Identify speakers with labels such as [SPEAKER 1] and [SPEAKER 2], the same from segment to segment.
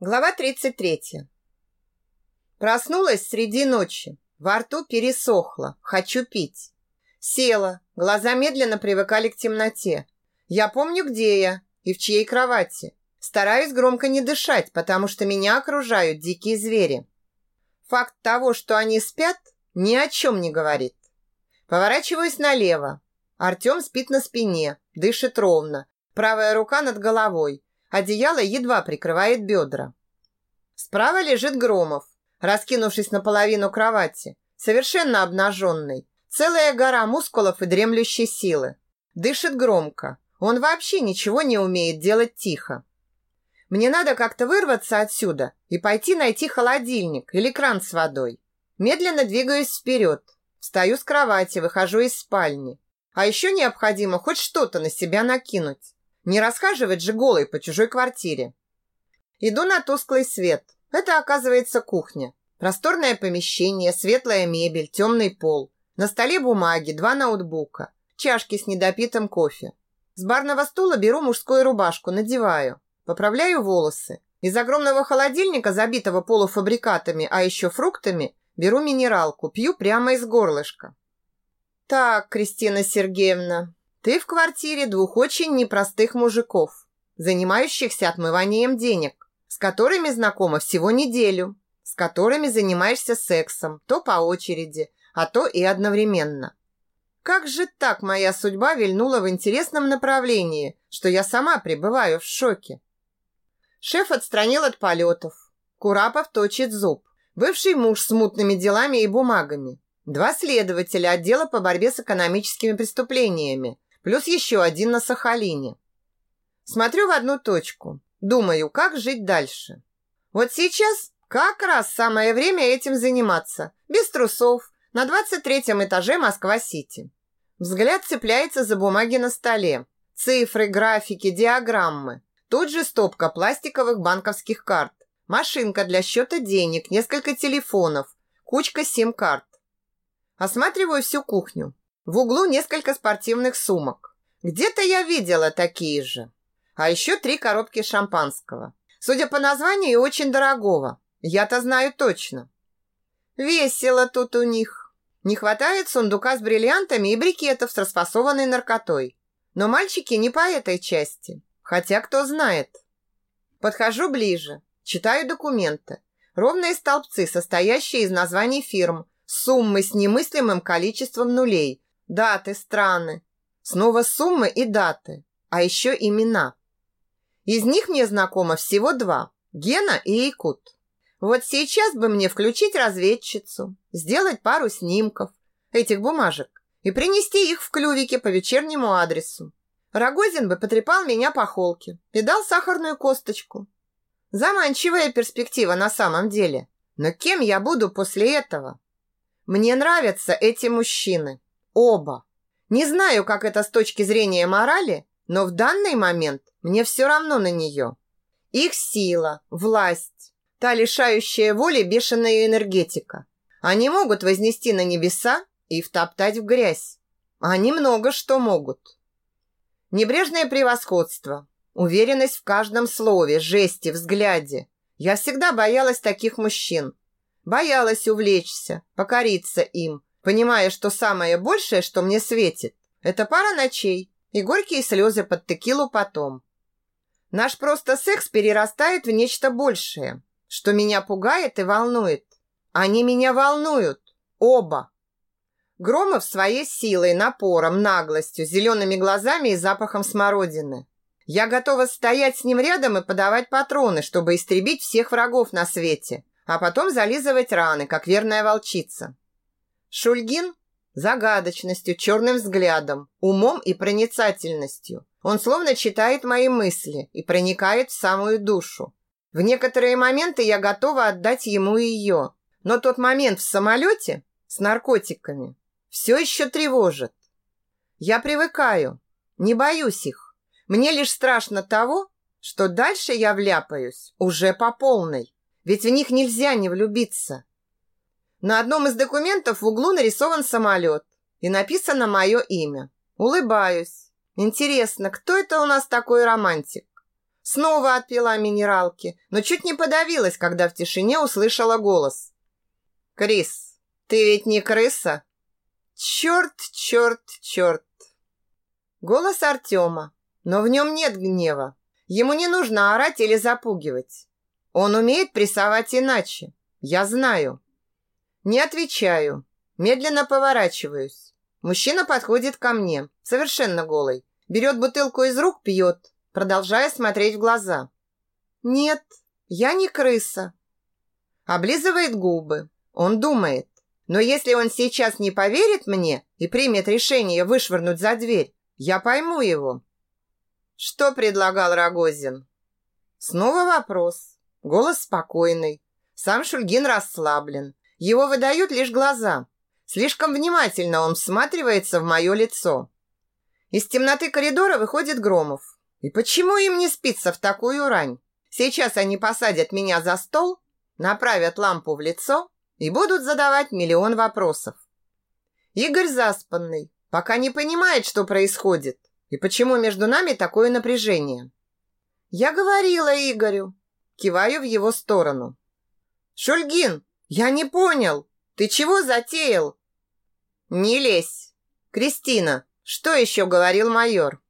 [SPEAKER 1] Глава 33. Проснулась среди ночи. Во рту пересохло. Хочу пить. Села. Глаза медленно привыкали к темноте. Я помню, где я и в чьей кровати. Стараюсь громко не дышать, потому что меня окружают дикие звери. Факт того, что они спят, ни о чем не говорит. Поворачиваюсь налево. Артем спит на спине, дышит ровно. Правая рука над головой. Одеяло едва прикрывает бедра. Справа лежит Громов, раскинувшись наполовину кровати, совершенно обнаженный. Целая гора мускулов и дремлющей силы. Дышит громко. Он вообще ничего не умеет делать тихо. Мне надо как-то вырваться отсюда и пойти найти холодильник или кран с водой. Медленно двигаюсь вперед. Встаю с кровати, выхожу из спальни. А еще необходимо хоть что-то на себя накинуть. Не расхаживать же голой по чужой квартире. Иду на тусклый свет. Это, оказывается, кухня. Просторное помещение, светлая мебель, темный пол. На столе бумаги, два ноутбука, чашки с недопитым кофе. С барного стула беру мужскую рубашку, надеваю. Поправляю волосы. Из огромного холодильника, забитого полуфабрикатами, а еще фруктами, беру минералку, пью прямо из горлышка. Так, Кристина Сергеевна, ты в квартире двух очень непростых мужиков, занимающихся отмыванием денег, с которыми знакома всего неделю, с которыми занимаешься сексом, то по очереди, а то и одновременно. Как же так моя судьба вильнула в интересном направлении, что я сама пребываю в шоке? Шеф отстранил от полетов. Курапов точит зуб. Бывший муж с мутными делами и бумагами. Два следователя отдела по борьбе с экономическими преступлениями плюс еще один на Сахалине. Смотрю в одну точку. Думаю, как жить дальше. Вот сейчас как раз самое время этим заниматься. Без трусов. На 23 этаже Москва-Сити. Взгляд цепляется за бумаги на столе. Цифры, графики, диаграммы. Тут же стопка пластиковых банковских карт. Машинка для счета денег, несколько телефонов, кучка сим-карт. Осматриваю всю кухню. В углу несколько спортивных сумок. Где-то я видела такие же. А еще три коробки шампанского. Судя по названию, очень дорогого. Я-то знаю точно. Весело тут у них. Не хватает сундука с бриллиантами и брикетов с расфасованной наркотой. Но мальчики не по этой части. Хотя кто знает. Подхожу ближе. Читаю документы. Ровные столбцы, состоящие из названий фирм, суммы с немыслимым количеством нулей, Даты, страны. Снова суммы и даты. А еще имена. Из них мне знакомо всего два. Гена и Якут. Вот сейчас бы мне включить разведчицу, сделать пару снимков этих бумажек и принести их в клювике по вечернему адресу. Рогозин бы потрепал меня по холке и дал сахарную косточку. Заманчивая перспектива на самом деле. Но кем я буду после этого? Мне нравятся эти мужчины. Оба. Не знаю, как это с точки зрения морали, но в данный момент мне все равно на нее. Их сила, власть, та лишающая воли бешеная энергетика. Они могут вознести на небеса и втоптать в грязь. Они много что могут. Небрежное превосходство, уверенность в каждом слове, жесте, взгляде. Я всегда боялась таких мужчин. Боялась увлечься, покориться им, понимая, что самое большее, что мне светит, это пара ночей и горькие слезы под текилу потом. Наш просто секс перерастает в нечто большее, что меня пугает и волнует. Они меня волнуют. Оба. Громов своей силой, напором, наглостью, зелеными глазами и запахом смородины. Я готова стоять с ним рядом и подавать патроны, чтобы истребить всех врагов на свете, а потом зализывать раны, как верная волчица. Шульгин загадочностью, черным взглядом, умом и проницательностью. Он словно читает мои мысли и проникает в самую душу. В некоторые моменты я готова отдать ему ее, но тот момент в самолете с наркотиками все еще тревожит. Я привыкаю, не боюсь их. Мне лишь страшно того, что дальше я вляпаюсь уже по полной. Ведь в них нельзя не влюбиться. На одном из документов в углу нарисован самолет и написано мое имя. Улыбаюсь. Интересно, кто это у нас такой романтик? Снова отпила минералки, но чуть не подавилась, когда в тишине услышала голос. «Крис, ты ведь не крыса?» «Черт, черт, черт!» Голос Артема, но в нем нет гнева. Ему не нужно орать или запугивать. Он умеет прессовать иначе. Я знаю. Не отвечаю. Медленно поворачиваюсь. Мужчина подходит ко мне, совершенно голый. Берет бутылку из рук, пьет продолжая смотреть в глаза. «Нет, я не крыса». Облизывает губы. Он думает. Но если он сейчас не поверит мне и примет решение вышвырнуть за дверь, я пойму его. Что предлагал Рогозин? Снова вопрос. Голос спокойный. Сам Шульгин расслаблен. Его выдают лишь глаза. Слишком внимательно он всматривается в мое лицо. Из темноты коридора выходит Громов. И почему им не спится в такую рань? Сейчас они посадят меня за стол, направят лампу в лицо и будут задавать миллион вопросов. Игорь заспанный, пока не понимает, что происходит и почему между нами такое напряжение. Я говорила Игорю, киваю в его сторону. Шульгин, я не понял, ты чего затеял? Не лезь. Кристина, что еще говорил майор?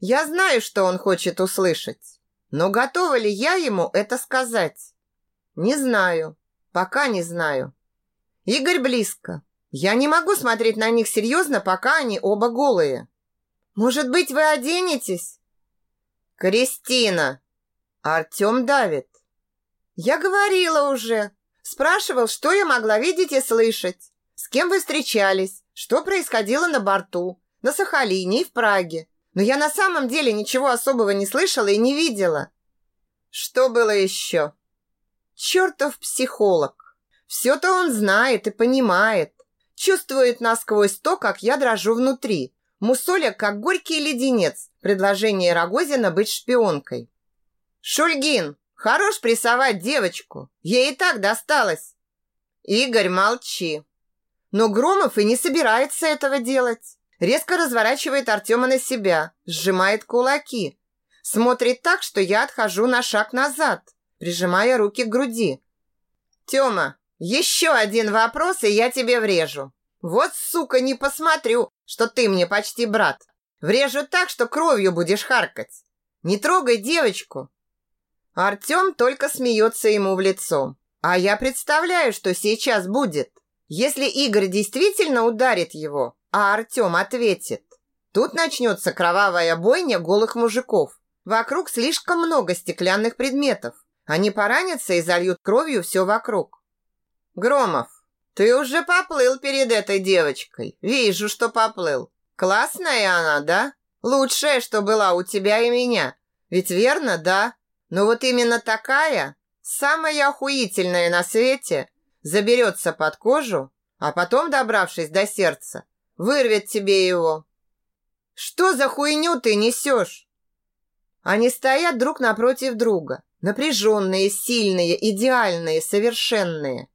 [SPEAKER 1] Я знаю, что он хочет услышать, но готова ли я ему это сказать? Не знаю, пока не знаю. Игорь близко. Я не могу смотреть на них серьезно, пока они оба голые. Может быть, вы оденетесь? Кристина. Артем давит. Я говорила уже. Спрашивал, что я могла видеть и слышать. С кем вы встречались? Что происходило на борту? На Сахалине и в Праге? Но я на самом деле ничего особого не слышала и не видела. Что было еще? Чертов психолог. Все-то он знает и понимает. Чувствует насквозь то, как я дрожу внутри. Мусоля, как горький леденец, предложение Рогозина быть шпионкой. Шульгин, хорош прессовать девочку. Ей и так досталось. Игорь, молчи. Но Громов и не собирается этого делать. Резко разворачивает Артема на себя, сжимает кулаки. Смотрит так, что я отхожу на шаг назад, прижимая руки к груди. Тёма, еще один вопрос, и я тебе врежу. Вот, сука, не посмотрю, что ты мне почти брат. Врежу так, что кровью будешь харкать. Не трогай девочку. Артем только смеется ему в лицо. А я представляю, что сейчас будет. Если Игорь действительно ударит его, а Артем ответит. Тут начнется кровавая бойня голых мужиков. Вокруг слишком много стеклянных предметов. Они поранятся и зальют кровью все вокруг. Громов, ты уже поплыл перед этой девочкой. Вижу, что поплыл. Классная она, да? Лучшая, что была у тебя и меня. Ведь верно, да? Но вот именно такая, самая охуительная на свете, заберется под кожу, а потом, добравшись до сердца, Вырвет тебе его. Что за хуйню ты несешь? Они стоят друг напротив друга. Напряженные, сильные, идеальные, совершенные.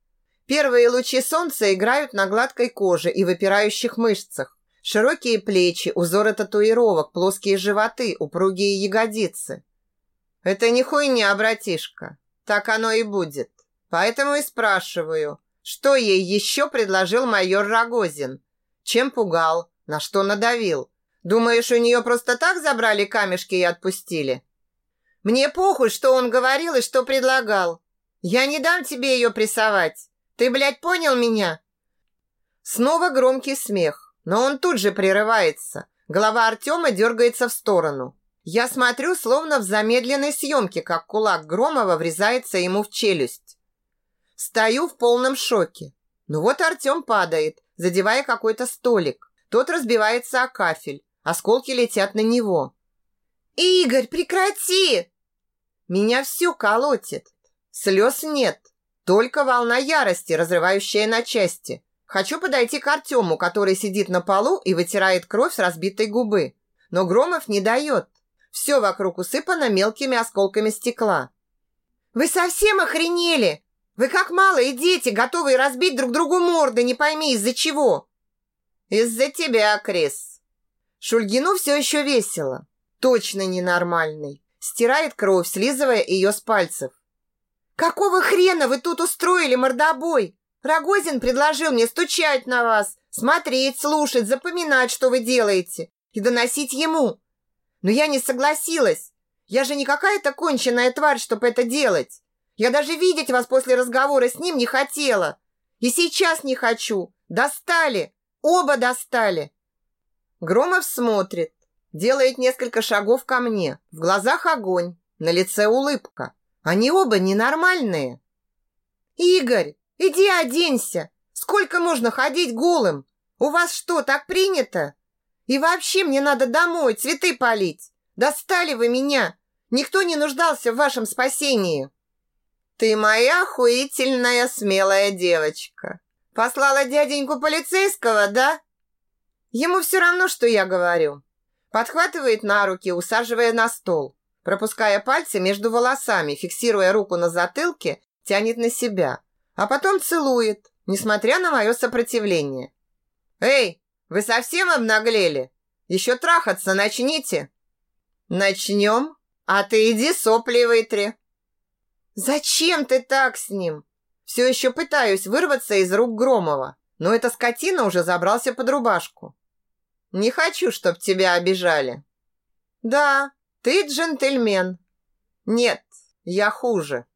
[SPEAKER 1] Первые лучи солнца играют на гладкой коже и выпирающих мышцах. Широкие плечи, узоры татуировок, плоские животы, упругие ягодицы. Это не хуйня, братишка. Так оно и будет. Поэтому и спрашиваю, что ей еще предложил майор Рогозин? Чем пугал? На что надавил? Думаешь, у нее просто так забрали камешки и отпустили? Мне похуй, что он говорил и что предлагал. Я не дам тебе ее прессовать. Ты, блядь, понял меня? Снова громкий смех, но он тут же прерывается. Голова Артема дергается в сторону. Я смотрю, словно в замедленной съемке, как кулак Громова врезается ему в челюсть. Стою в полном шоке. Ну вот Артем падает, задевая какой-то столик. Тот разбивается о кафель. Осколки летят на него. «Игорь, прекрати!» Меня все колотит. Слез нет. Только волна ярости, разрывающая на части. Хочу подойти к Артему, который сидит на полу и вытирает кровь с разбитой губы. Но Громов не дает. Все вокруг усыпано мелкими осколками стекла. «Вы совсем охренели? Вы как малые дети, готовые разбить друг другу морды, не пойми из-за чего. Из-за тебя, Крис. Шульгину все еще весело. Точно ненормальный. стирает кровь, слизывая ее с пальцев. «Какого хрена вы тут устроили мордобой? Рогозин предложил мне стучать на вас, смотреть, слушать, запоминать, что вы делаете, и доносить ему. Но я не согласилась. Я же не какая-то конченая тварь, чтобы это делать. Я даже видеть вас после разговора с ним не хотела. И сейчас не хочу. Достали. Оба достали. Громов смотрит, делает несколько шагов ко мне. В глазах огонь, на лице улыбка. Они оба ненормальные. Игорь, иди оденься. Сколько можно ходить голым? У вас что, так принято? И вообще мне надо домой цветы полить. Достали вы меня. Никто не нуждался в вашем спасении. Ты моя охуительная смелая девочка. Послала дяденьку полицейского, да? Ему все равно, что я говорю. Подхватывает на руки, усаживая на стол. Пропуская пальцы между волосами, фиксируя руку на затылке, тянет на себя. А потом целует, несмотря на мое сопротивление. «Эй, вы совсем обнаглели? Еще трахаться начните!» «Начнем? А ты иди сопли вытри!» «Зачем ты так с ним?» Все еще пытаюсь вырваться из рук Громова, но эта скотина уже забрался под рубашку. «Не хочу, чтоб тебя обижали». «Да, ты джентльмен». «Нет, я хуже».